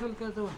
في الكذا